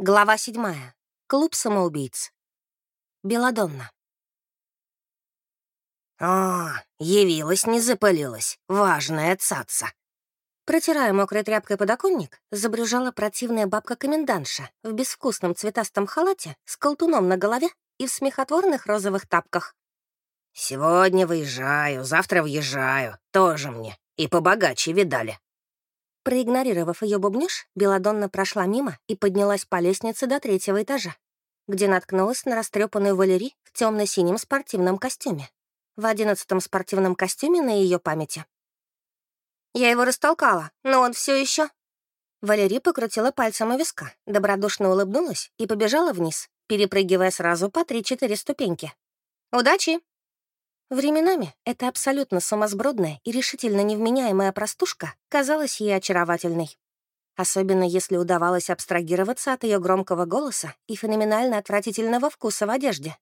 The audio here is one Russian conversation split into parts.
Глава седьмая. Клуб самоубийц. Беладонна. «О, явилась, не запылилась. Важная цаца». Протирая мокрой тряпкой подоконник, забрюжала противная бабка-комендантша в безвкусном цветастом халате с колтуном на голове и в смехотворных розовых тапках. «Сегодня выезжаю, завтра въезжаю. Тоже мне. И побогаче видали». Проигнорировав ее бубнёж, Беладонна прошла мимо и поднялась по лестнице до третьего этажа, где наткнулась на растрепанную Валери в темно синем спортивном костюме. В одиннадцатом спортивном костюме на ее памяти. «Я его растолкала, но он все еще. Валерий покрутила пальцем у виска, добродушно улыбнулась и побежала вниз, перепрыгивая сразу по три-четыре ступеньки. «Удачи!» Временами эта абсолютно сумасбродная и решительно невменяемая простушка казалась ей очаровательной. Особенно если удавалось абстрагироваться от ее громкого голоса и феноменально отвратительного вкуса в одежде.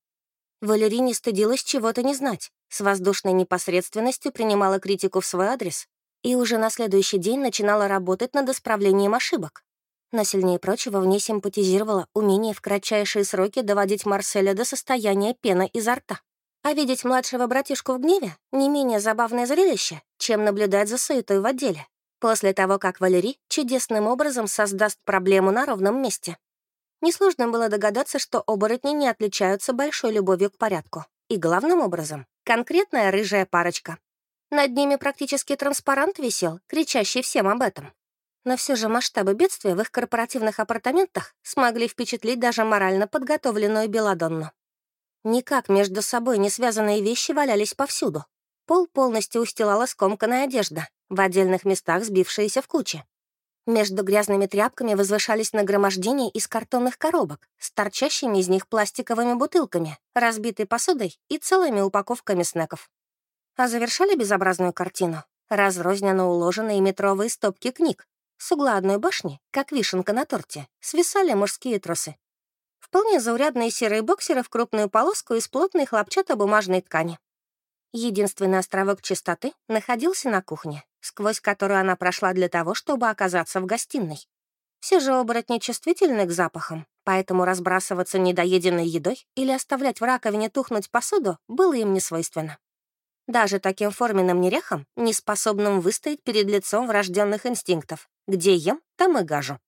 Валерий не стыдилась чего-то не знать, с воздушной непосредственностью принимала критику в свой адрес и уже на следующий день начинала работать над исправлением ошибок. Но сильнее прочего в ней симпатизировало умение в кратчайшие сроки доводить Марселя до состояния пена изо рта. А видеть младшего братишку в гневе — не менее забавное зрелище, чем наблюдать за суетой в отделе, после того, как Валерий чудесным образом создаст проблему на ровном месте. Несложно было догадаться, что оборотни не отличаются большой любовью к порядку. И главным образом — конкретная рыжая парочка. Над ними практически транспарант висел, кричащий всем об этом. Но все же масштабы бедствия в их корпоративных апартаментах смогли впечатлить даже морально подготовленную Беладонну. Никак между собой не связанные вещи валялись повсюду. Пол полностью устилала скомканная одежда, в отдельных местах сбившиеся в кучи. Между грязными тряпками возвышались нагромождения из картонных коробок с торчащими из них пластиковыми бутылками, разбитой посудой и целыми упаковками снеков. А завершали безобразную картину разрозненно уложенные метровые стопки книг. С угла одной башни, как вишенка на торте, свисали мужские трусы. Вполне заурядные серые боксеры в крупную полоску из плотной хлопчатобумажной ткани. Единственный островок чистоты находился на кухне, сквозь которую она прошла для того, чтобы оказаться в гостиной. Все же оборотни чувствительны к запахам, поэтому разбрасываться недоеденной едой или оставлять в раковине тухнуть посуду было им не свойственно. Даже таким форменным нерехам, не способным выстоять перед лицом врожденных инстинктов. Где ем, там и гажу.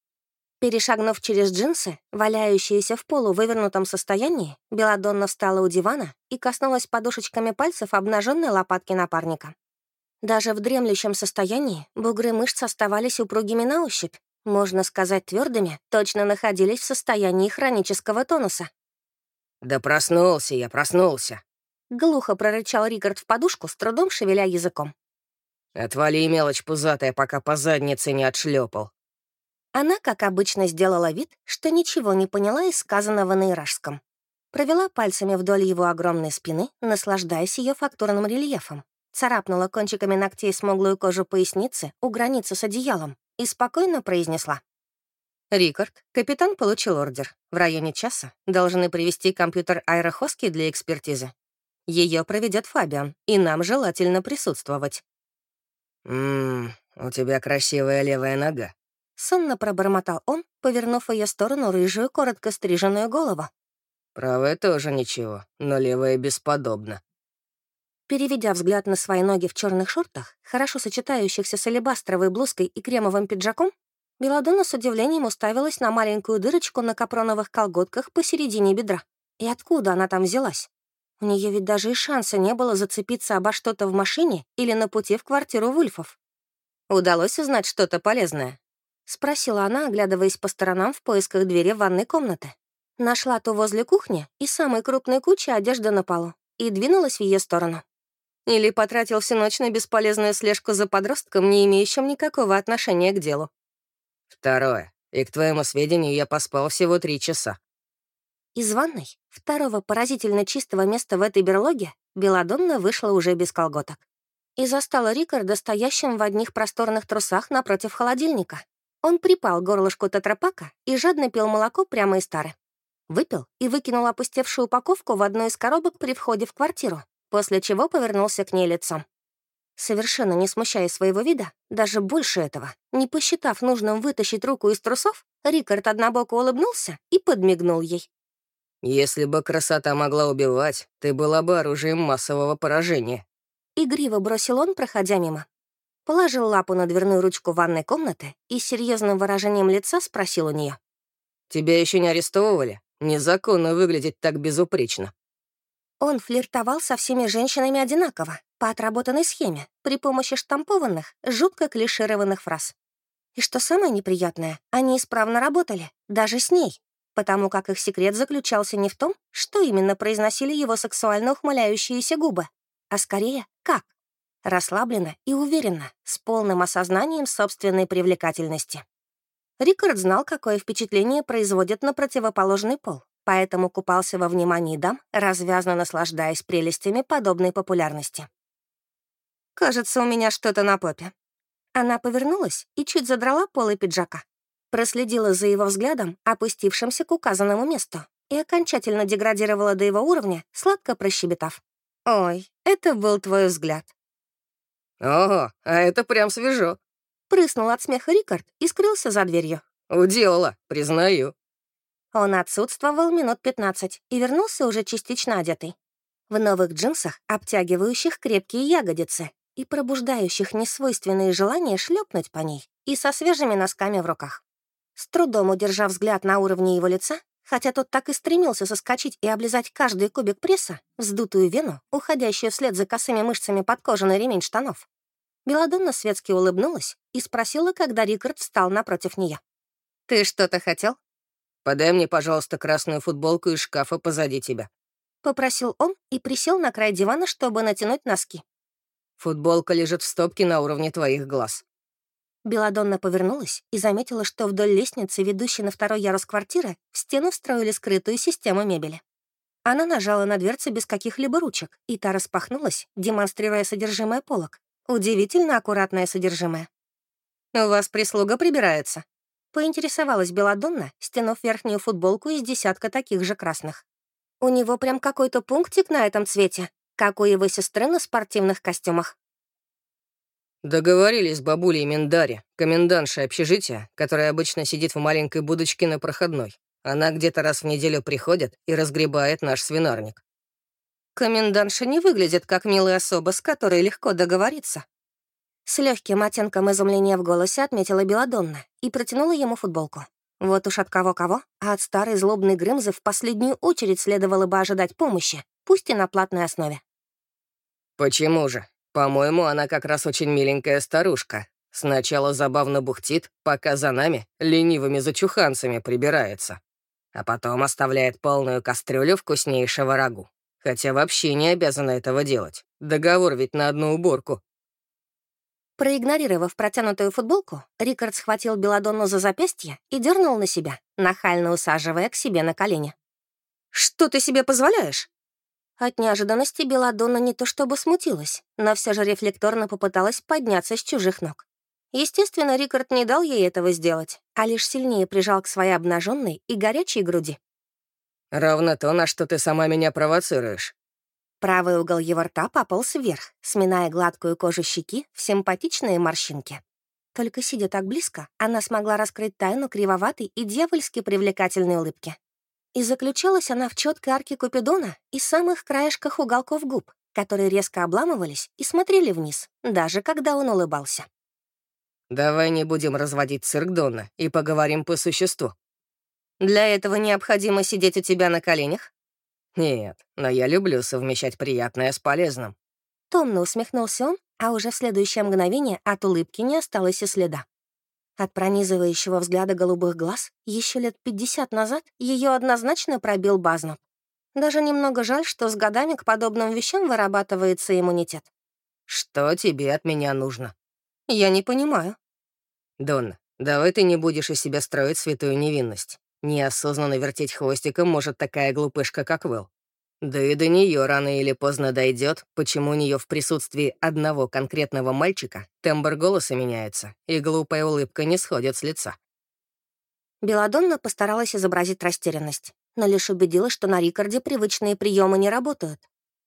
Перешагнув через джинсы, валяющиеся в полу вывернутом состоянии, Беладонна встала у дивана и коснулась подушечками пальцев обнаженной лопатки напарника. Даже в дремлющем состоянии бугры мышц оставались упругими на ощупь, можно сказать, твердыми, точно находились в состоянии хронического тонуса. «Да проснулся я, проснулся!» Глухо прорычал Рикард в подушку, с трудом шевеля языком. «Отвали, мелочь пузатая, пока по заднице не отшлепал. Она, как обычно, сделала вид, что ничего не поняла из сказанного на иражском. Провела пальцами вдоль его огромной спины, наслаждаясь ее фактурным рельефом. Царапнула кончиками ногтей смуглую кожу поясницы у границы с одеялом и спокойно произнесла. «Рикард, капитан получил ордер. В районе часа должны привести компьютер аэрохоски для экспертизы. Ее проведет Фабиан, и нам желательно присутствовать». «Ммм, у тебя красивая левая нога», Сонно пробормотал он, повернув в ее сторону рыжую, коротко стриженную голову. «Правая тоже ничего, но левая бесподобна». Переведя взгляд на свои ноги в черных шортах, хорошо сочетающихся с алебастровой блузкой и кремовым пиджаком, Беладonna с удивлением уставилась на маленькую дырочку на капроновых колготках посередине бедра. И откуда она там взялась? У нее ведь даже и шанса не было зацепиться обо что-то в машине или на пути в квартиру Вульфов. Удалось узнать что-то полезное? — спросила она, оглядываясь по сторонам в поисках двери ванной комнаты. Нашла то возле кухни и самой крупной кучи одежды на полу и двинулась в ее сторону. Или потратил всю ночь на бесполезную слежку за подростком, не имеющим никакого отношения к делу. Второе. И к твоему сведению, я поспал всего три часа. Из ванной, второго поразительно чистого места в этой берлоге, Беладонна вышла уже без колготок. И застала Рикарда стоящим в одних просторных трусах напротив холодильника. Он припал горлышку тетрапака и жадно пил молоко прямо из тары. Выпил и выкинул опустевшую упаковку в одну из коробок при входе в квартиру, после чего повернулся к ней лицом. Совершенно не смущая своего вида, даже больше этого, не посчитав нужным вытащить руку из трусов, Рикард однобоко улыбнулся и подмигнул ей. «Если бы красота могла убивать, ты была бы оружием массового поражения». Игриво бросил он, проходя мимо. Положил лапу на дверную ручку ванной комнаты и с серьезным выражением лица спросил у нее: «Тебя еще не арестовывали? Незаконно выглядеть так безупречно». Он флиртовал со всеми женщинами одинаково, по отработанной схеме, при помощи штампованных, жутко клишированных фраз. И что самое неприятное, они исправно работали, даже с ней, потому как их секрет заключался не в том, что именно произносили его сексуально ухмыляющиеся губы, а скорее как. Расслабленно и уверенно, с полным осознанием собственной привлекательности. Рикард знал, какое впечатление производит на противоположный пол, поэтому купался во внимании дам, развязно наслаждаясь прелестями подобной популярности. «Кажется, у меня что-то на попе». Она повернулась и чуть задрала полы пиджака. Проследила за его взглядом, опустившимся к указанному месту, и окончательно деградировала до его уровня, сладко прощебетав. «Ой, это был твой взгляд». «Ого, а это прям свежо», Прыснул от смеха Рикард и скрылся за дверью. «Уделала, признаю». Он отсутствовал минут 15 и вернулся уже частично одетый. В новых джинсах, обтягивающих крепкие ягодицы и пробуждающих несвойственные желания шлепнуть по ней, и со свежими носками в руках. С трудом удержав взгляд на уровне его лица, хотя тот так и стремился соскочить и облизать каждый кубик пресса, вздутую вену, уходящую вслед за косыми мышцами под кожаный ремень штанов, Беладонна светски улыбнулась и спросила, когда Рикард встал напротив нее. «Ты что-то хотел?» «Подай мне, пожалуйста, красную футболку из шкафа позади тебя», — попросил он и присел на край дивана, чтобы натянуть носки. «Футболка лежит в стопке на уровне твоих глаз». Беладонна повернулась и заметила, что вдоль лестницы, ведущей на второй ярус квартиры, в стену встроили скрытую систему мебели. Она нажала на дверцу без каких-либо ручек, и та распахнулась, демонстрируя содержимое полок, Удивительно аккуратное содержимое. «У вас прислуга прибирается?» Поинтересовалась Беладонна, стянув верхнюю футболку из десятка таких же красных. «У него прям какой-то пунктик на этом цвете, как у его сестры на спортивных костюмах». Договорились с бабулей Миндари, комендантшей общежития, которая обычно сидит в маленькой будочке на проходной. Она где-то раз в неделю приходит и разгребает наш свинарник. Комендантша не выглядит как милая особа, с которой легко договориться. С легким оттенком изумления в голосе отметила Беладонна и протянула ему футболку. Вот уж от кого-кого, а от старой злобной Грымзы в последнюю очередь следовало бы ожидать помощи, пусть и на платной основе. «Почему же? По-моему, она как раз очень миленькая старушка. Сначала забавно бухтит, пока за нами, ленивыми зачуханцами, прибирается. А потом оставляет полную кастрюлю вкуснейшего рагу. Хотя вообще не обязана этого делать. Договор ведь на одну уборку. Проигнорировав протянутую футболку, Рикард схватил Беладонну за запястье и дернул на себя, нахально усаживая к себе на колени. «Что ты себе позволяешь?» От неожиданности Беладонна не то чтобы смутилась, но все же рефлекторно попыталась подняться с чужих ног. Естественно, Рикард не дал ей этого сделать, а лишь сильнее прижал к своей обнаженной и горячей груди. Ровно то, на что ты сама меня провоцируешь. Правый угол его рта пополз вверх, сминая гладкую кожу щеки в симпатичные морщинки. Только сидя так близко, она смогла раскрыть тайну кривоватой и дьявольски привлекательной улыбки. И заключалась она в четкой арке Купидона и самых краешках уголков губ, которые резко обламывались и смотрели вниз, даже когда он улыбался. «Давай не будем разводить цирк Дона и поговорим по существу», для этого необходимо сидеть у тебя на коленях? Нет, но я люблю совмещать приятное с полезным. Томно усмехнулся он, а уже в следующее мгновение от улыбки не осталось и следа. От пронизывающего взгляда голубых глаз еще лет 50 назад ее однозначно пробил Базнут. Даже немного жаль, что с годами к подобным вещам вырабатывается иммунитет. «Что тебе от меня нужно?» «Я не понимаю». «Донна, давай ты не будешь из себя строить святую невинность. Неосознанно вертеть хвостиком может такая глупышка, как Вэл. Да и до нее рано или поздно дойдет, почему у нее в присутствии одного конкретного мальчика тембр голоса меняется, и глупая улыбка не сходит с лица. Беладонна постаралась изобразить растерянность, но лишь убедилась, что на Рикарде привычные приемы не работают.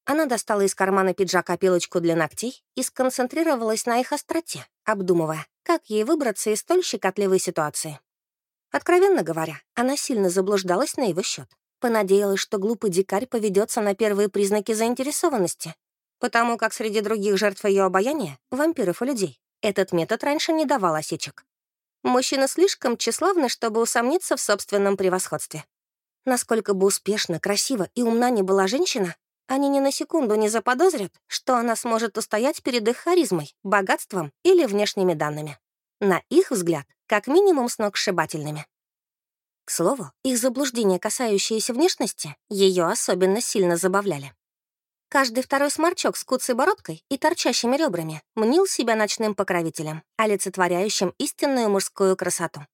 Она достала из кармана пиджака пилочку для ногтей и сконцентрировалась на их остроте, обдумывая, как ей выбраться из столь щекотливой ситуации. Откровенно говоря, она сильно заблуждалась на его счет. Понадеялась, что глупый дикарь поведется на первые признаки заинтересованности, потому как среди других жертв ее обаяния, вампиров и людей, этот метод раньше не давал осечек. Мужчина слишком тщеславны, чтобы усомниться в собственном превосходстве. Насколько бы успешно, красиво и умна ни была женщина, они ни на секунду не заподозрят, что она сможет устоять перед их харизмой, богатством или внешними данными. На их взгляд, как минимум сногсшибательными. К слову, их заблуждения, касающиеся внешности, ее особенно сильно забавляли. Каждый второй сморчок с куцей бородкой и торчащими ребрами мнил себя ночным покровителем, олицетворяющим истинную мужскую красоту.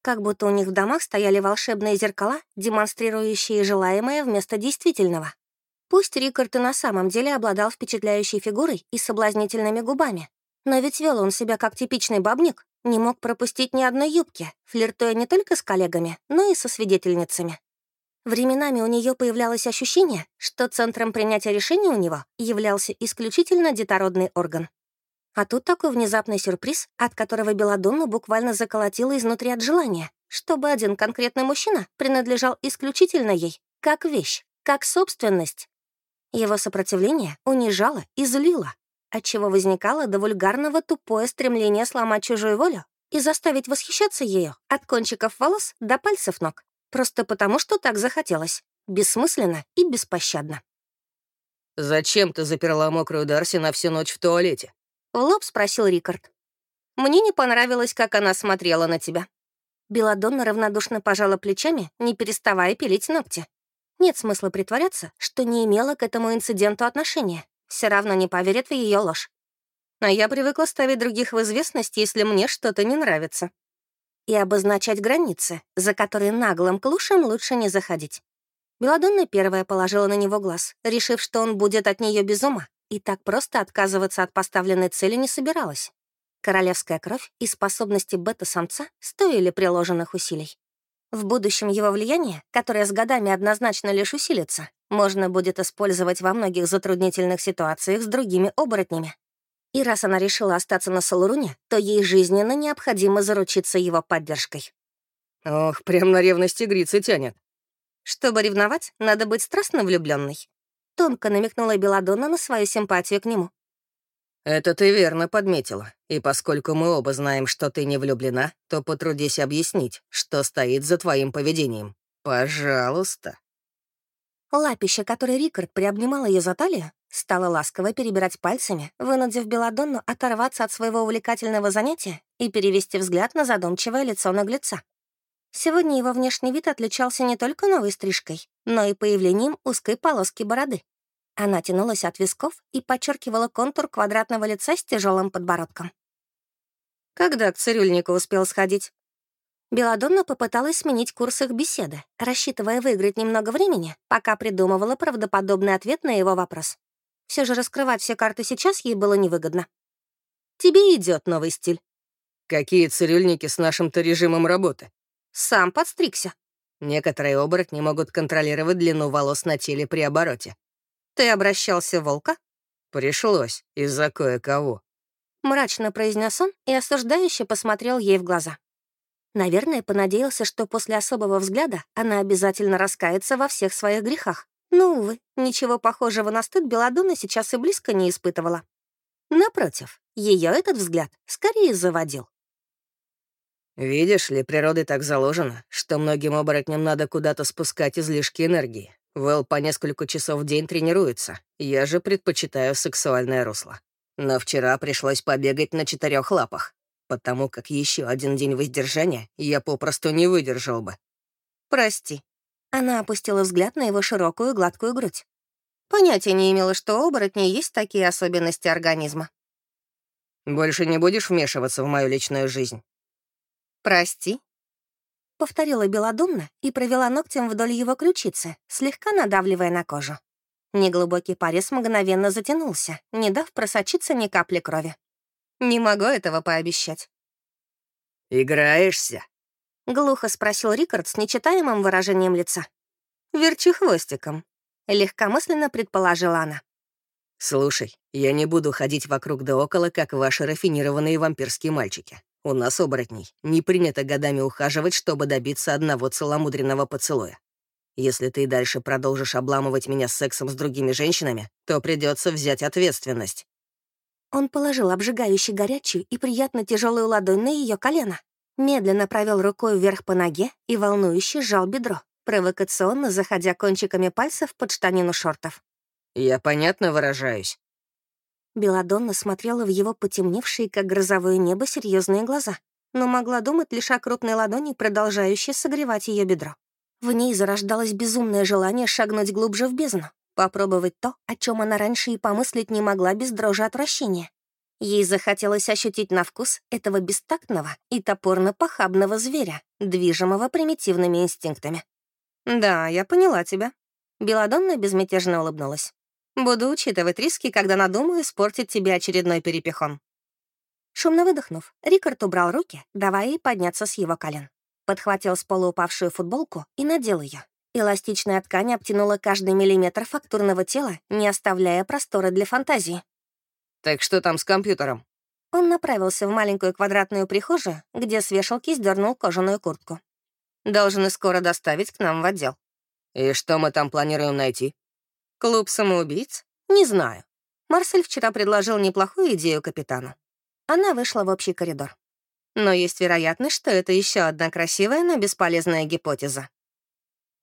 Как будто у них в домах стояли волшебные зеркала, демонстрирующие желаемое вместо действительного. Пусть Рикард и на самом деле обладал впечатляющей фигурой и соблазнительными губами, но ведь вел он себя как типичный бабник, не мог пропустить ни одной юбки, флиртуя не только с коллегами, но и со свидетельницами. Временами у нее появлялось ощущение, что центром принятия решений у него являлся исключительно детородный орган. А тут такой внезапный сюрприз, от которого Беладонну буквально заколотила изнутри от желания, чтобы один конкретный мужчина принадлежал исключительно ей, как вещь, как собственность. Его сопротивление унижало и злило, отчего возникало до вульгарного тупое стремление сломать чужую волю и заставить восхищаться ею от кончиков волос до пальцев ног, просто потому, что так захотелось, бессмысленно и беспощадно. «Зачем ты заперла мокрую Дарси на всю ночь в туалете?» — в лоб спросил Рикард. «Мне не понравилось, как она смотрела на тебя». Беладонна равнодушно пожала плечами, не переставая пилить ногти. Нет смысла притворяться, что не имела к этому инциденту отношения все равно не поверят в ее ложь. А я привыкла ставить других в известность, если мне что-то не нравится. И обозначать границы, за которые наглым клушем лучше не заходить. Беладонна первая положила на него глаз, решив, что он будет от нее без ума, и так просто отказываться от поставленной цели не собиралась. Королевская кровь и способности бета-самца стоили приложенных усилий. В будущем его влияние, которое с годами однозначно лишь усилится, можно будет использовать во многих затруднительных ситуациях с другими оборотнями. И раз она решила остаться на Салуруне, то ей жизненно необходимо заручиться его поддержкой. Ох, прям на ревность тигрицы тянет. Чтобы ревновать, надо быть страстно влюбленной. Тонко намекнула Беладонна на свою симпатию к нему. «Это ты верно подметила. И поскольку мы оба знаем, что ты не влюблена, то потрудись объяснить, что стоит за твоим поведением. Пожалуйста». Лапища, которой Рикард приобнимал ее за талию, стала ласково перебирать пальцами, вынудив Беладонну оторваться от своего увлекательного занятия и перевести взгляд на задумчивое лицо наглеца. Сегодня его внешний вид отличался не только новой стрижкой, но и появлением узкой полоски бороды. Она тянулась от висков и подчеркивала контур квадратного лица с тяжелым подбородком. Когда к цирюльнику успел сходить? Беладонна попыталась сменить курс их беседы, рассчитывая выиграть немного времени, пока придумывала правдоподобный ответ на его вопрос. Все же раскрывать все карты сейчас ей было невыгодно. «Тебе идет новый стиль». «Какие цирюльники с нашим-то режимом работы?» «Сам подстригся». «Некоторые оборотни могут контролировать длину волос на теле при обороте. «Ты обращался волка?» «Пришлось, из-за кое-кого». Мрачно произнес он и осуждающе посмотрел ей в глаза. Наверное, понадеялся, что после особого взгляда она обязательно раскается во всех своих грехах. Но, увы, ничего похожего на стыд Беладонна сейчас и близко не испытывала. Напротив, ее этот взгляд скорее заводил. «Видишь ли, природой так заложено, что многим оборотням надо куда-то спускать излишки энергии. Вэл по несколько часов в день тренируется. Я же предпочитаю сексуальное русло. Но вчера пришлось побегать на четырех лапах, потому как еще один день воздержания я попросту не выдержал бы. «Прости». Она опустила взгляд на его широкую гладкую грудь. Понятия не имела, что у оборотней есть такие особенности организма. «Больше не будешь вмешиваться в мою личную жизнь?» «Прости», повторила белодумно и провела ногтем вдоль его ключицы, слегка надавливая на кожу. Неглубокий порез мгновенно затянулся, не дав просочиться ни капли крови. Не могу этого пообещать. «Играешься?» — глухо спросил Рикард с нечитаемым выражением лица. «Верчу хвостиком». легкомысленно предположила она. «Слушай, я не буду ходить вокруг да около, как ваши рафинированные вампирские мальчики. У нас, оборотней, не принято годами ухаживать, чтобы добиться одного целомудренного поцелуя. Если ты дальше продолжишь обламывать меня сексом с другими женщинами, то придется взять ответственность». Он положил обжигающий горячую и приятно тяжелую ладонь на ее колено, медленно провел рукой вверх по ноге и волнующе сжал бедро, провокационно заходя кончиками пальцев под штанину шортов. «Я понятно выражаюсь?» Беладонна смотрела в его потемневшие, как грозовое небо, серьезные глаза, но могла думать лишь о крупной ладони, продолжающей согревать ее бедро. В ней зарождалось безумное желание шагнуть глубже в бездну, попробовать то, о чем она раньше и помыслить не могла без дрожи отвращения. Ей захотелось ощутить на вкус этого бестактного и топорно-похабного зверя, движимого примитивными инстинктами. «Да, я поняла тебя». Беладонна безмятежно улыбнулась. Буду учитывать риски, когда надумаю испортить тебе очередной перепихон». Шумно выдохнув, Рикард убрал руки, давая ей подняться с его колен. Подхватил с пола упавшую футболку и надел ее. Эластичная ткань обтянула каждый миллиметр фактурного тела, не оставляя простора для фантазии. «Так что там с компьютером?» Он направился в маленькую квадратную прихожую, где с вешалки сдернул кожаную куртку. «Должны скоро доставить к нам в отдел». «И что мы там планируем найти?» Клуб самоубийц? Не знаю. Марсель вчера предложил неплохую идею капитану. Она вышла в общий коридор. Но есть вероятность, что это еще одна красивая, но бесполезная гипотеза.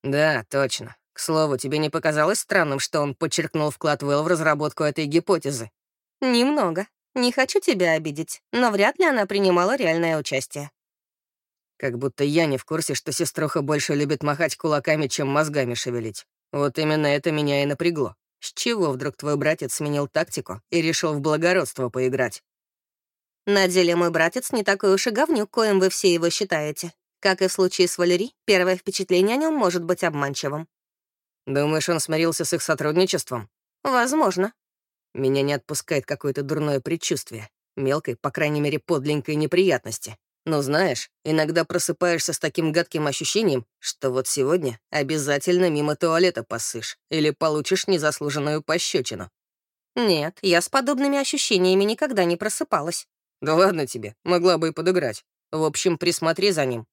Да, точно. К слову, тебе не показалось странным, что он подчеркнул вклад Вэл в разработку этой гипотезы? Немного. Не хочу тебя обидеть, но вряд ли она принимала реальное участие. Как будто я не в курсе, что сеструха больше любит махать кулаками, чем мозгами шевелить. Вот именно это меня и напрягло. С чего вдруг твой братец сменил тактику и решил в благородство поиграть? На деле мой братец не такой уж и говнюк, коим вы все его считаете. Как и в случае с Валери, первое впечатление о нем может быть обманчивым. Думаешь, он смирился с их сотрудничеством? Возможно. Меня не отпускает какое-то дурное предчувствие. Мелкой, по крайней мере, подленькой неприятности. Но знаешь, иногда просыпаешься с таким гадким ощущением, что вот сегодня обязательно мимо туалета посышь или получишь незаслуженную пощечину. Нет, я с подобными ощущениями никогда не просыпалась. Да ладно тебе, могла бы и подыграть. В общем, присмотри за ним.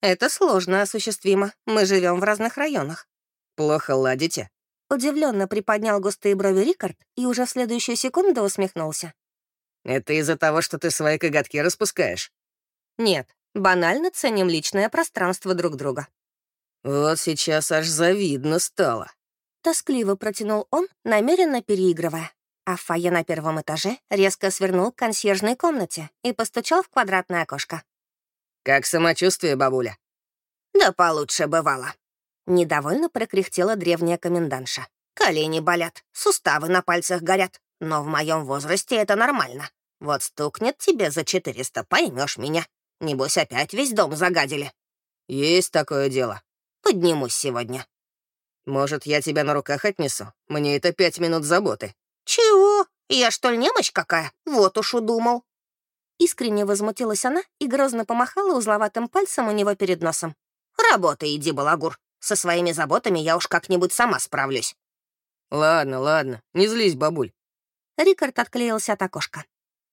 Это сложно осуществимо. Мы живем в разных районах. Плохо ладите? Удивленно приподнял густые брови Рикард и уже в следующую секунду усмехнулся. Это из-за того, что ты свои коготки распускаешь. Нет, банально ценим личное пространство друг друга. Вот сейчас аж завидно стало. Тоскливо протянул он, намеренно переигрывая. А в фойе на первом этаже резко свернул к консьержной комнате и постучал в квадратное окошко. «Как самочувствие, бабуля?» «Да получше бывало». Недовольно прокряхтела древняя комендантша. «Колени болят, суставы на пальцах горят, но в моем возрасте это нормально. Вот стукнет тебе за 400, поймешь меня. Небось, опять весь дом загадили. Есть такое дело. Поднимусь сегодня. Может, я тебя на руках отнесу? Мне это пять минут заботы. Чего? Я что ли немощь какая? Вот уж удумал. Искренне возмутилась она и грозно помахала узловатым пальцем у него перед носом. «Работай, иди, балагур. Со своими заботами я уж как-нибудь сама справлюсь». «Ладно, ладно, не злись, бабуль». Рикард отклеился от окошка.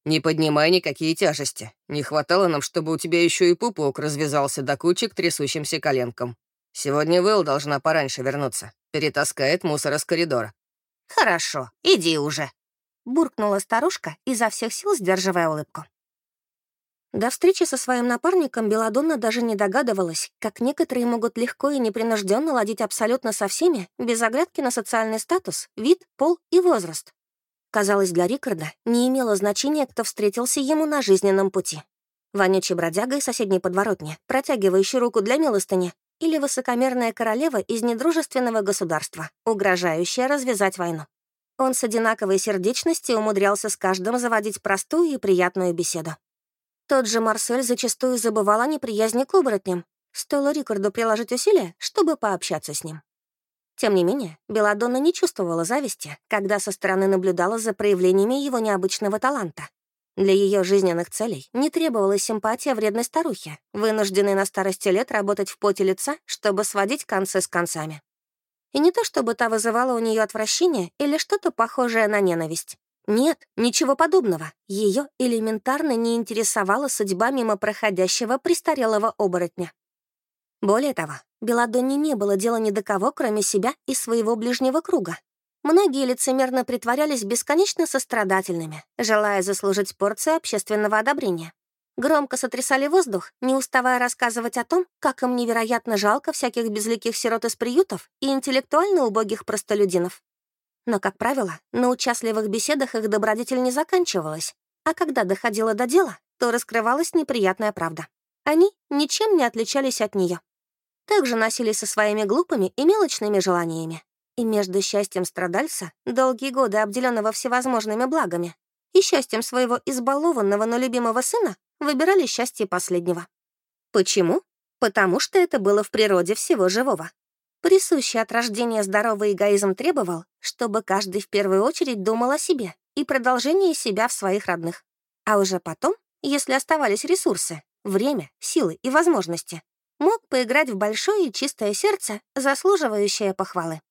«Не поднимай никакие тяжести. Не хватало нам, чтобы у тебя еще и пупок развязался до кучи к трясущимся коленкам. Сегодня Вэл должна пораньше вернуться. Перетаскает мусор из коридора». «Хорошо, иди уже», — буркнула старушка, изо всех сил сдерживая улыбку. До встречи со своим напарником Беладонна даже не догадывалась, как некоторые могут легко и непринужденно ладить абсолютно со всеми, без оглядки на социальный статус, вид, пол и возраст. Казалось, для Рикарда не имело значения, кто встретился ему на жизненном пути. Вонючий бродяга из соседней подворотни, протягивающий руку для милостыни, или высокомерная королева из недружественного государства, угрожающая развязать войну. Он с одинаковой сердечностью умудрялся с каждым заводить простую и приятную беседу. Тот же Марсель зачастую забывал о неприязни к оборотням. Стоило Рикарду приложить усилия, чтобы пообщаться с ним. Тем не менее, Беладонна не чувствовала зависти, когда со стороны наблюдала за проявлениями его необычного таланта. Для ее жизненных целей не требовалась симпатия вредной старухи, вынужденной на старости лет работать в поте лица, чтобы сводить концы с концами. И не то чтобы та вызывала у нее отвращение или что-то похожее на ненависть. Нет, ничего подобного. Ее элементарно не интересовала судьба мимо проходящего престарелого оборотня. Более того, Беладонне не было дела ни до кого, кроме себя и своего ближнего круга. Многие лицемерно притворялись бесконечно сострадательными, желая заслужить порцию общественного одобрения. Громко сотрясали воздух, не уставая рассказывать о том, как им невероятно жалко всяких безликих сирот из приютов и интеллектуально убогих простолюдинов. Но, как правило, на участливых беседах их добродетель не заканчивалась, а когда доходило до дела, то раскрывалась неприятная правда. Они ничем не отличались от нее. Также носились со своими глупыми и мелочными желаниями. И между счастьем страдальца, долгие годы обделенного всевозможными благами, и счастьем своего избалованного, но любимого сына выбирали счастье последнего. Почему? Потому что это было в природе всего живого. Присущий от рождения здоровый эгоизм требовал, чтобы каждый в первую очередь думал о себе и продолжении себя в своих родных. А уже потом, если оставались ресурсы, время, силы и возможности, мог поиграть в большое и чистое сердце, заслуживающее похвалы.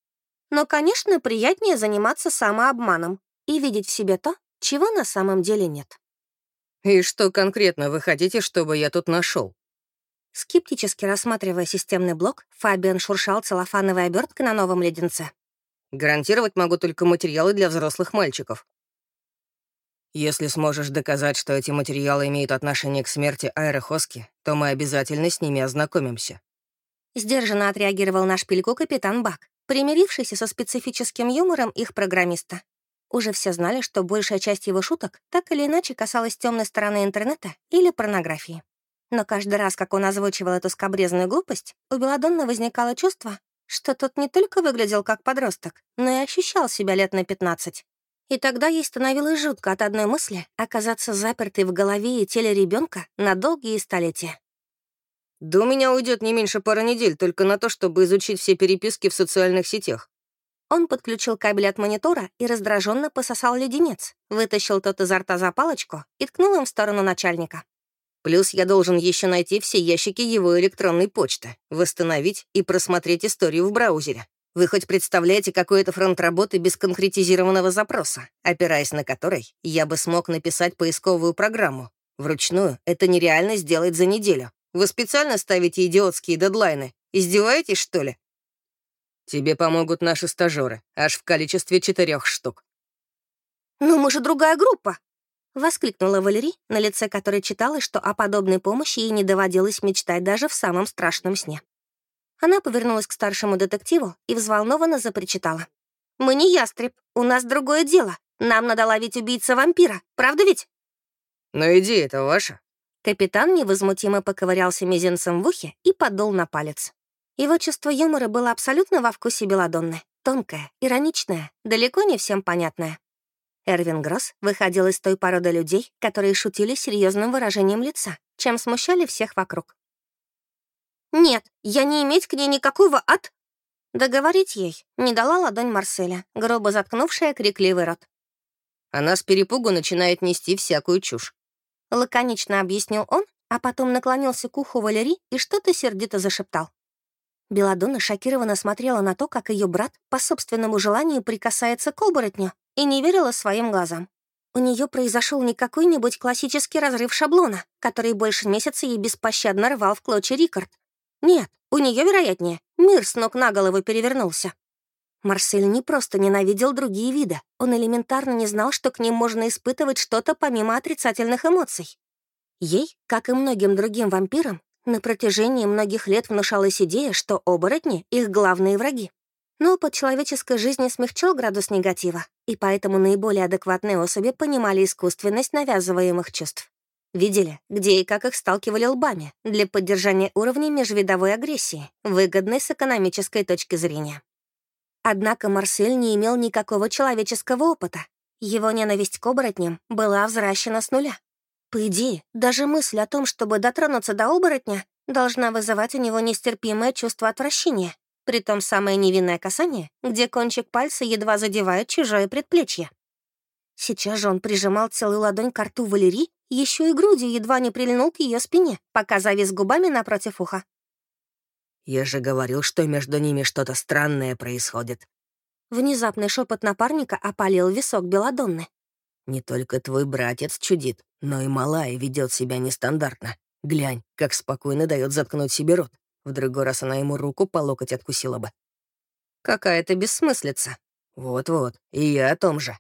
Но, конечно, приятнее заниматься самообманом и видеть в себе то, чего на самом деле нет. «И что конкретно вы хотите, чтобы я тут нашел? Скептически рассматривая системный блок, Фабиан шуршал целлофановой оберткой на новом леденце. «Гарантировать могу только материалы для взрослых мальчиков. Если сможешь доказать, что эти материалы имеют отношение к смерти Аэрохоски, то мы обязательно с ними ознакомимся». Сдержанно отреагировал на шпильку капитан Бак, примирившийся со специфическим юмором их программиста. Уже все знали, что большая часть его шуток так или иначе касалась темной стороны интернета или порнографии. Но каждый раз, как он озвучивал эту скобрезную глупость, у Беладонны возникало чувство, что тот не только выглядел как подросток, но и ощущал себя лет на 15. И тогда ей становилось жутко от одной мысли оказаться запертой в голове и теле ребенка на долгие столетия. «Да у меня уйдет не меньше пары недель только на то, чтобы изучить все переписки в социальных сетях. Он подключил кабель от монитора и раздраженно пососал леденец, вытащил тот изо рта за палочку и ткнул им в сторону начальника. Плюс я должен еще найти все ящики его электронной почты, восстановить и просмотреть историю в браузере. Вы хоть представляете, какой это фронт работы без конкретизированного запроса, опираясь на который я бы смог написать поисковую программу. Вручную это нереально сделать за неделю. Вы специально ставите идиотские дедлайны. Издеваетесь, что ли? Тебе помогут наши стажеры, аж в количестве четырех штук. «Но мы же другая группа!» — воскликнула Валерий, на лице которой читалось, что о подобной помощи ей не доводилось мечтать даже в самом страшном сне. Она повернулась к старшему детективу и взволнованно запричитала. «Мы не ястреб, у нас другое дело. Нам надо ловить убийца-вампира, правда ведь?» «Но идея-то ваша». Капитан невозмутимо поковырялся мизинцем в ухе и подул на палец. Его чувство юмора было абсолютно во вкусе Беладонны. Тонкое, ироничное, далеко не всем понятное. Эрвин Гросс выходил из той породы людей, которые шутили серьезным выражением лица, чем смущали всех вокруг. «Нет, я не иметь к ней никакого от...» Договорить ей не дала ладонь Марселя, грубо заткнувшая крикливый рот. Она с перепугу начинает нести всякую чушь. Лаконично объяснил он, а потом наклонился к уху Валерии и что-то сердито зашептал. Беладонна шокированно смотрела на то, как ее брат по собственному желанию прикасается к оборотню, и не верила своим глазам. У нее произошел не какой-нибудь классический разрыв шаблона, который больше месяца ей беспощадно рвал в клочья Рикард. Нет, у нее, вероятнее, мир с ног на голову перевернулся. Марсель не просто ненавидел другие виды, он элементарно не знал, что к ним можно испытывать что-то помимо отрицательных эмоций. Ей, как и многим другим вампирам, на протяжении многих лет внушалась идея, что оборотни — их главные враги. Но опыт человеческой жизни смягчил градус негатива, и поэтому наиболее адекватные особи понимали искусственность навязываемых чувств. Видели, где и как их сталкивали лбами для поддержания уровня межвидовой агрессии, выгодной с экономической точки зрения. Однако Марсель не имел никакого человеческого опыта. Его ненависть к оборотням была взращена с нуля. По идее, даже мысль о том, чтобы дотронуться до оборотня, должна вызывать у него нестерпимое чувство отвращения, притом самое невинное касание, где кончик пальца едва задевает чужое предплечье. Сейчас же он прижимал целую ладонь к рту Валерии, еще и грудью едва не прильнул к ее спине, пока завис губами напротив уха. Я же говорил, что между ними что-то странное происходит». Внезапный шепот напарника опалил висок Беладонны. «Не только твой братец чудит, но и малая ведет себя нестандартно. Глянь, как спокойно дает заткнуть себе рот. В другой раз она ему руку по локоть откусила бы. Какая-то бессмыслица. Вот-вот, и я о том же.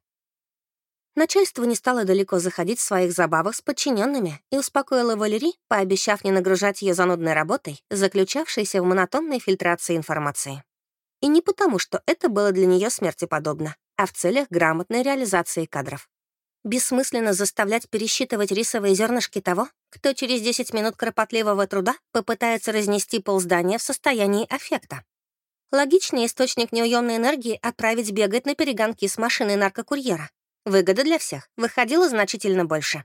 Начальство не стало далеко заходить в своих забавах с подчиненными и успокоило Валери, пообещав не нагружать ее занудной работой, заключавшейся в монотонной фильтрации информации. И не потому, что это было для нее смерти подобно, а в целях грамотной реализации кадров. Бессмысленно заставлять пересчитывать рисовые зернышки того, кто через 10 минут кропотливого труда попытается разнести полздания в состоянии аффекта. Логичнее источник неуемной энергии отправить бегать на перегонки с машиной наркокурьера. Выгода для всех выходила значительно больше.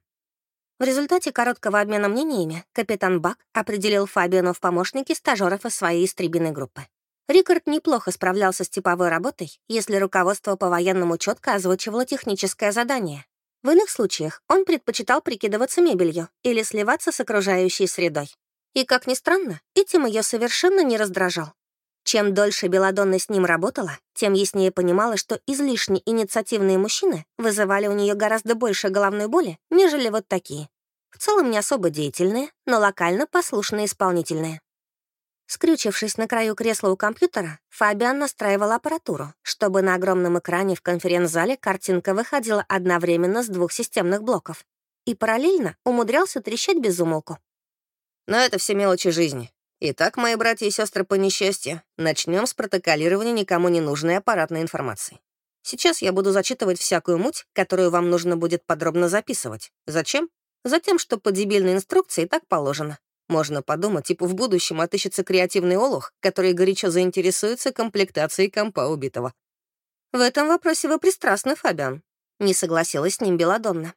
В результате короткого обмена мнениями капитан Бак определил Фабиану в помощники стажеров из своей истребиной группы. Рикард неплохо справлялся с типовой работой, если руководство по военному четко озвучивало техническое задание, в иных случаях он предпочитал прикидываться мебелью или сливаться с окружающей средой. И, как ни странно, этим ее совершенно не раздражал. Чем дольше Беладонна с ним работала, тем яснее понимала, что излишне инициативные мужчины вызывали у нее гораздо больше головной боли, нежели вот такие. В целом не особо деятельные, но локально послушные исполнительные. Скрючившись на краю кресла у компьютера, Фабиан настраивал аппаратуру, чтобы на огромном экране в конференц-зале картинка выходила одновременно с двух системных блоков. И параллельно умудрялся трещать без умолку. Но это все мелочи жизни. Итак, мои братья и сестры по несчастью, начнем с протоколирования никому не нужной аппаратной информации. Сейчас я буду зачитывать всякую муть, которую вам нужно будет подробно записывать. Зачем? Затем, что по дебильной инструкции так положено. Можно подумать, типа в будущем отыщется креативный олух, который горячо заинтересуется комплектацией компа убитого. В этом вопросе вы пристрастны, Фабиан. Не согласилась с ним Беладонна.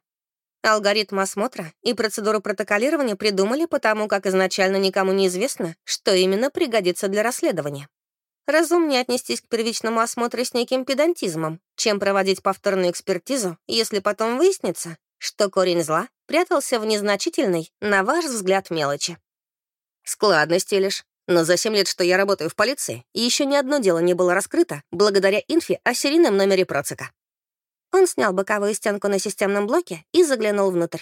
Алгоритм осмотра и процедуру протоколирования придумали потому, как изначально никому не известно, что именно пригодится для расследования. Разумнее отнестись к первичному осмотру с неким педантизмом, чем проводить повторную экспертизу, если потом выяснится, что корень зла прятался в незначительной, на ваш взгляд, мелочи. Складности лишь. Но за 7 лет, что я работаю в полиции, еще ни одно дело не было раскрыто благодаря инфе о серийном номере процика. Он снял боковую стенку на системном блоке и заглянул внутрь.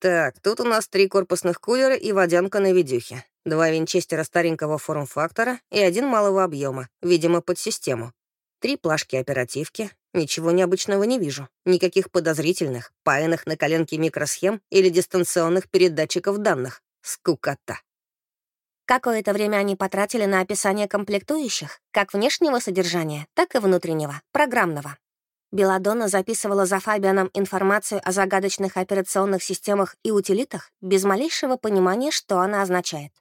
Так, тут у нас три корпусных кулера и водянка на видюхе. Два винчестера старенького форм-фактора и один малого объема, видимо, под систему. Три плашки оперативки. Ничего необычного не вижу. Никаких подозрительных, паянных на коленке микросхем или дистанционных передатчиков данных. Скукота. Какое-то время они потратили на описание комплектующих, как внешнего содержания, так и внутреннего, программного. Беладонна записывала за Фабианом информацию о загадочных операционных системах и утилитах без малейшего понимания, что она означает.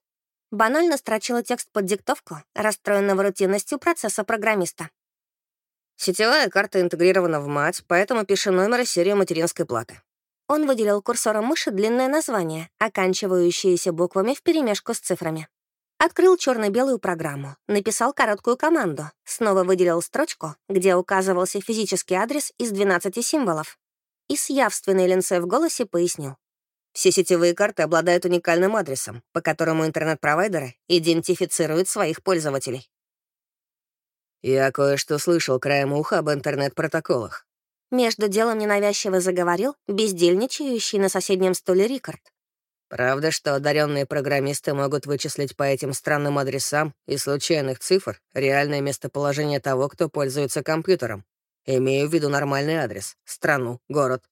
Банально строчила текст под диктовку, расстроенного рутинностью процесса программиста. Сетевая карта интегрирована в мать, поэтому пиши номер и серию материнской платы. Он выделил курсором мыши длинное название, оканчивающееся буквами вперемешку с цифрами. Открыл черно белую программу, написал короткую команду, снова выделил строчку, где указывался физический адрес из 12 символов. И с явственной линцой в голосе пояснил. Все сетевые карты обладают уникальным адресом, по которому интернет-провайдеры идентифицируют своих пользователей. Я кое-что слышал краем уха об интернет-протоколах. Между делом ненавязчиво заговорил бездельничающий на соседнем стуле Рикард. Правда, что одаренные программисты могут вычислить по этим странным адресам и случайных цифр реальное местоположение того, кто пользуется компьютером. Имею в виду нормальный адрес, страну, город.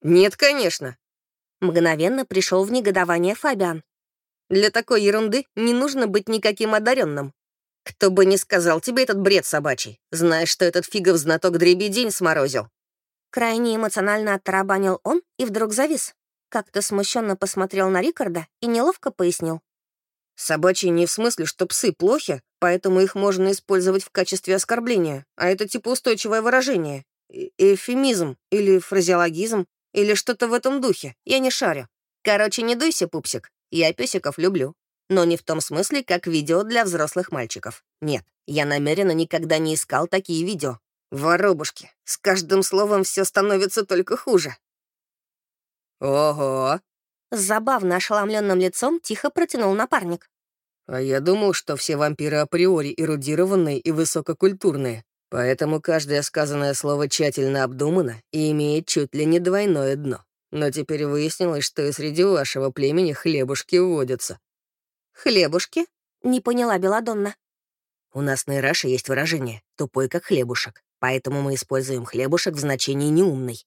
Нет, конечно. Мгновенно пришел в негодование Фабиан. Для такой ерунды не нужно быть никаким одаренным. Кто бы ни сказал тебе этот бред собачий, знаешь, что этот фигов знаток дребедень сморозил. Крайне эмоционально оттарабанил он и вдруг завис. Как-то смущенно посмотрел на Рикарда и неловко пояснил. «Собачьи не в смысле, что псы плохи, поэтому их можно использовать в качестве оскорбления, а это типа устойчивое выражение. Эфемизм или фразеологизм или что-то в этом духе, я не шарю. Короче, не дуйся, пупсик, я песиков люблю. Но не в том смысле, как видео для взрослых мальчиков. Нет, я намеренно никогда не искал такие видео. Воробушки, с каждым словом все становится только хуже. «Ого!» С забавно ошеломленным лицом тихо протянул напарник. А я думал, что все вампиры априори эрудированные и высококультурные, поэтому каждое сказанное слово тщательно обдумано и имеет чуть ли не двойное дно. Но теперь выяснилось, что и среди вашего племени хлебушки водятся». «Хлебушки?» — не поняла Беладонна. «У нас на Ираше есть выражение «тупой как хлебушек», поэтому мы используем хлебушек в значении «неумный».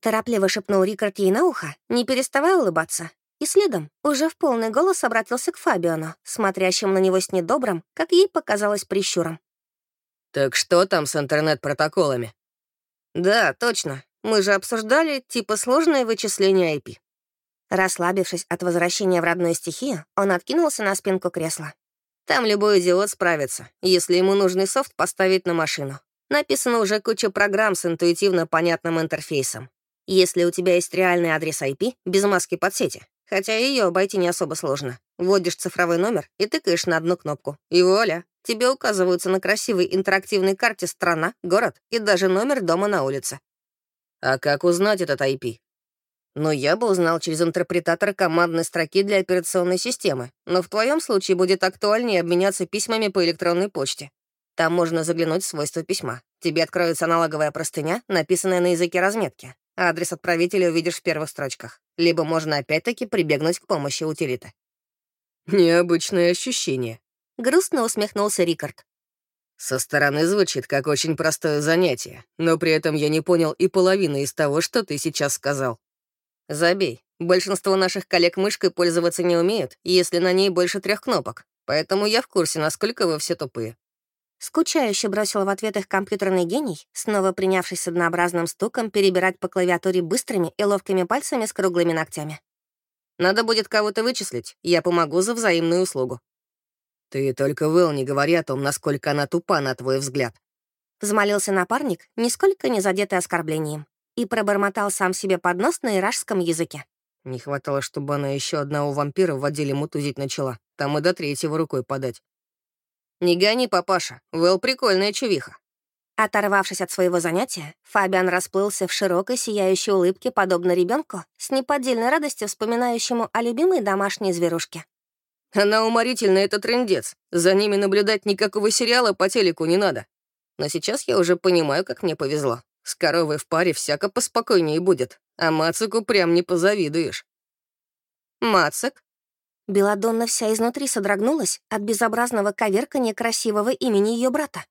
Торопливо шепнул Рикард ей на ухо, не переставая улыбаться. И следом уже в полный голос обратился к Фабиону, смотрящему на него с недобрым, как ей показалось, прищуром. «Так что там с интернет-протоколами?» «Да, точно. Мы же обсуждали типа сложное вычисление IP». Расслабившись от возвращения в родную стихию, он откинулся на спинку кресла. «Там любой идиот справится, если ему нужный софт поставить на машину. Написано уже куча программ с интуитивно понятным интерфейсом. Если у тебя есть реальный адрес IP, без маски под сети, хотя ее обойти не особо сложно. Вводишь цифровой номер и тыкаешь на одну кнопку. И вуаля, тебе указываются на красивой интерактивной карте страна, город и даже номер дома на улице. А как узнать этот IP? Ну, я бы узнал через интерпретатор командной строки для операционной системы, но в твоем случае будет актуальнее обменяться письмами по электронной почте. Там можно заглянуть в свойства письма. Тебе откроется аналоговая простыня, написанная на языке разметки. Адрес отправителя увидишь в первых строчках. Либо можно опять-таки прибегнуть к помощи утилиты. Необычное ощущение. Грустно усмехнулся Рикард. Со стороны звучит как очень простое занятие, но при этом я не понял и половины из того, что ты сейчас сказал. Забей. Большинство наших коллег мышкой пользоваться не умеют, если на ней больше трех кнопок. Поэтому я в курсе, насколько вы все тупые. Скучающе бросил в ответ их компьютерный гений, снова принявшись с однообразным стуком перебирать по клавиатуре быстрыми и ловкими пальцами с круглыми ногтями. «Надо будет кого-то вычислить, я помогу за взаимную услугу». «Ты только Вэл не говори о том, насколько она тупа, на твой взгляд». Взмолился напарник, нисколько не задетый оскорблением, и пробормотал сам себе под нос на иражском языке. Не хватало, чтобы она еще одного вампира в отделе мутузить начала. Там и до третьего рукой подать. «Не гони, папаша, Вэл прикольная чувиха». Оторвавшись от своего занятия, Фабиан расплылся в широкой сияющей улыбке, подобно ребенку, с неподдельной радостью вспоминающему о любимой домашней зверушке. «Она уморительная, это трендец. За ними наблюдать никакого сериала по телеку не надо. Но сейчас я уже понимаю, как мне повезло. С коровой в паре всяко поспокойнее будет, а Мацику прям не позавидуешь». «Мацик?» Беладонна вся изнутри содрогнулась от безобразного коверкания красивого имени ее брата.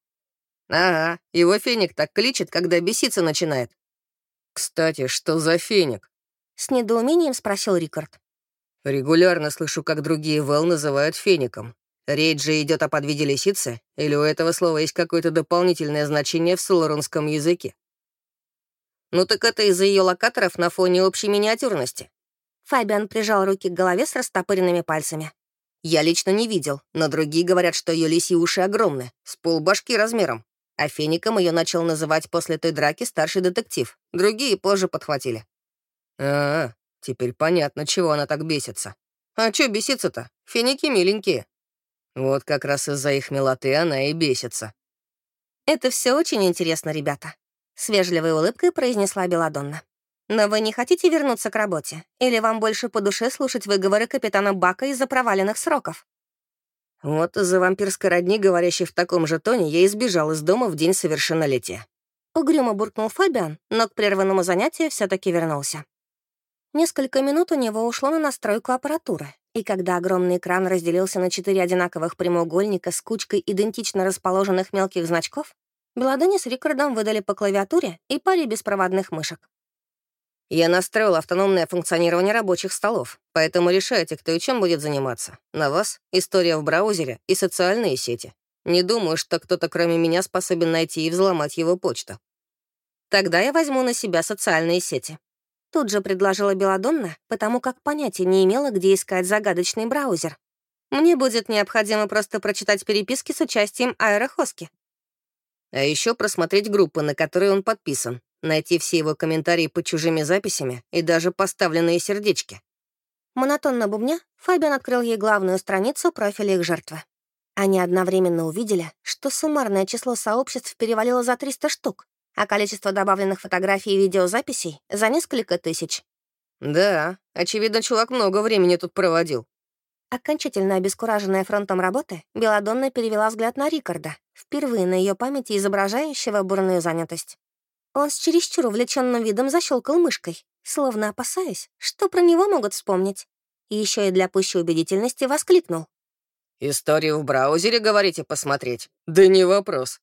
«Ага, его феник так кличет, когда беситься начинает». «Кстати, что за феник?» С недоумением спросил Рикард. «Регулярно слышу, как другие Вэл называют феником. Речь же идет о подвиде лисицы, или у этого слова есть какое-то дополнительное значение в суларунском языке?» «Ну так это из-за ее локаторов на фоне общей миниатюрности. Фабиан прижал руки к голове с растопыренными пальцами. «Я лично не видел, но другие говорят, что ее лисьи уши огромны, с полбашки размером. А феником ее начал называть после той драки старший детектив. Другие позже подхватили». «А, -а теперь понятно, чего она так бесится. А чё беситься-то? Феники миленькие». Вот как раз из-за их милоты она и бесится. «Это все очень интересно, ребята», — с вежливой улыбкой произнесла Беладонна. Но вы не хотите вернуться к работе? Или вам больше по душе слушать выговоры капитана Бака из-за проваленных сроков? Вот из-за вампирской родни, говорящей в таком же тоне, я избежал из дома в день совершеннолетия. Угрюмо буркнул Фабиан, но к прерванному занятию все таки вернулся. Несколько минут у него ушло на настройку аппаратуры, и когда огромный экран разделился на четыре одинаковых прямоугольника с кучкой идентично расположенных мелких значков, Беладоне с Рикардом выдали по клавиатуре и паре беспроводных мышек. Я настроил автономное функционирование рабочих столов, поэтому решайте, кто и чем будет заниматься. На вас — история в браузере и социальные сети. Не думаю, что кто-то кроме меня способен найти и взломать его почту. Тогда я возьму на себя социальные сети. Тут же предложила Беладонна, потому как понятия не имела, где искать загадочный браузер. Мне будет необходимо просто прочитать переписки с участием Аэрохоски. А еще просмотреть группы, на которые он подписан найти все его комментарии под чужими записями и даже поставленные сердечки. Монотонно бубня, Фабиан открыл ей главную страницу профиля их жертвы. Они одновременно увидели, что суммарное число сообществ перевалило за 300 штук, а количество добавленных фотографий и видеозаписей — за несколько тысяч. «Да, очевидно, чувак много времени тут проводил». Окончательно обескураженная фронтом работы, Беладонна перевела взгляд на Рикарда, впервые на ее памяти изображающего бурную занятость. Он с чересчур увлеченным видом защелкал мышкой, словно опасаясь, что про него могут вспомнить. И еще и для пущей убедительности воскликнул. «Историю в браузере, говорите, посмотреть? Да не вопрос.